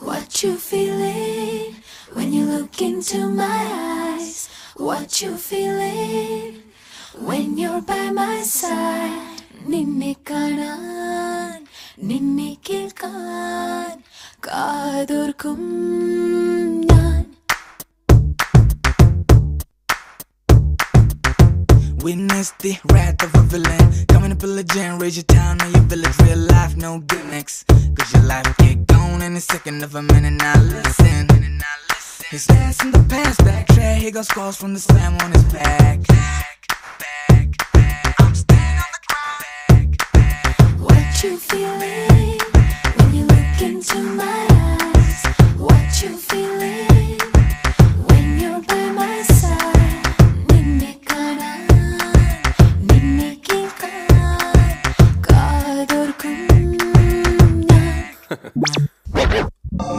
What you feeling when you look into my eyes? What you feeling when you're by my side? Ninni kanan, ninni kilkan, kadurkum. Witness the wrath of a villain. Coming to pillage and raise your town or your village. Real life, no gimmicks. Cause your life get gone in a second of a minute. Now listen. His ass in the past, backtrack. Here goes scars from the slam on his back. Back, back, I'm staying on the ground. What you feeling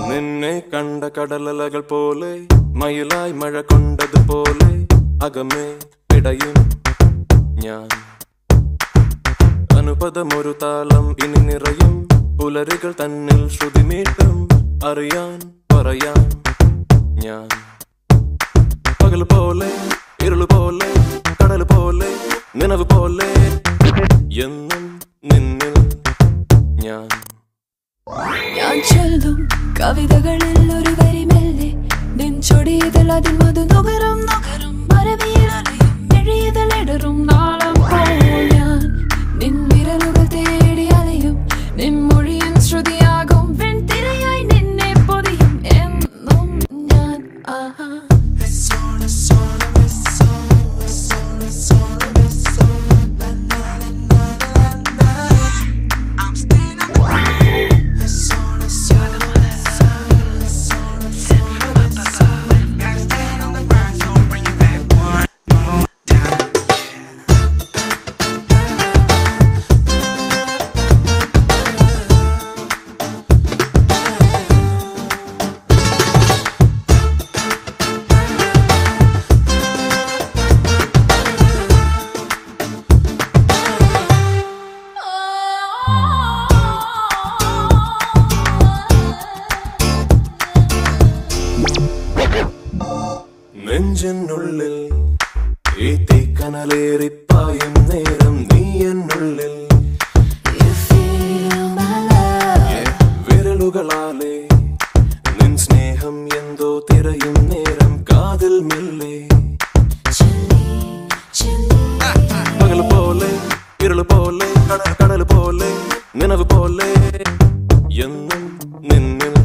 നിന്നെ കണ്ട കടലലകൾ പോലെ മയിലായി മഴ കൊണ്ടതുപോലെ അകമേ പിടയും ഞാൻ. അനുപദമൊരു താളം ഇനി നിറയും പുലരികൾ തന്നിൽ ശ്രുതി നീട്ടും അറിയാൻ പറയാൻ ഞാൻ. പകൽ പോലെ ഇരുൾ പോലെ കടൽ പോലെ നിലവ് പോലെ എന്നും ചൊല്ലും കവിതകളിൽ ഒരു വരി മെല്ലെ. നെഞ്ചൊടിയതിൽ അതിൽ മധു നുകരും നുകരും. മരവിയിലറിയും മെഴിയതിലിടറും നാളം നെഞ്ചിനുള്ളിൽ ഈ തീക്കനലേറിപ്പായും നേരം നീ എന്നുള്ളിൽ വിരലുകളാലേ feel my love. വിരലുകളാലെ നിൻ സ്നേഹം എന്തോ തിരയും നേരം കാതിൽ മില്ലേ. പകൽ പോലെ ഇരുൾ പോലെ കടൽ പോലെ നിലവ് പോലെ. എന്നും നിന്നിൽ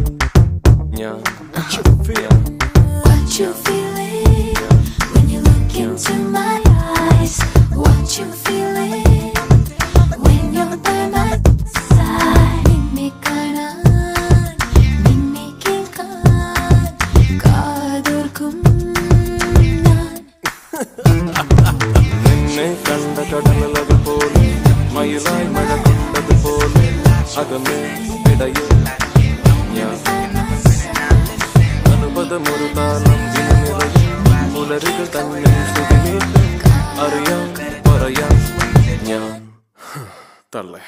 ഞാൻ. What you feeling? look into my eyes? What you feeling when you're by my side? നിന്നെ കാണാൻ നിന്നെ കേൾക്കാൻ കാതോർക്കും ഞാൻ നിന്നെ കണ്ട കടലകൾ പോലെ മയിലായി മഴ കൊണ്ടതുപോലെ അകമേ ഇടയിൽ ഞാൻ അനുപദമൊരു താളം Bulları gözden Arıyan, arayan, yan Darlay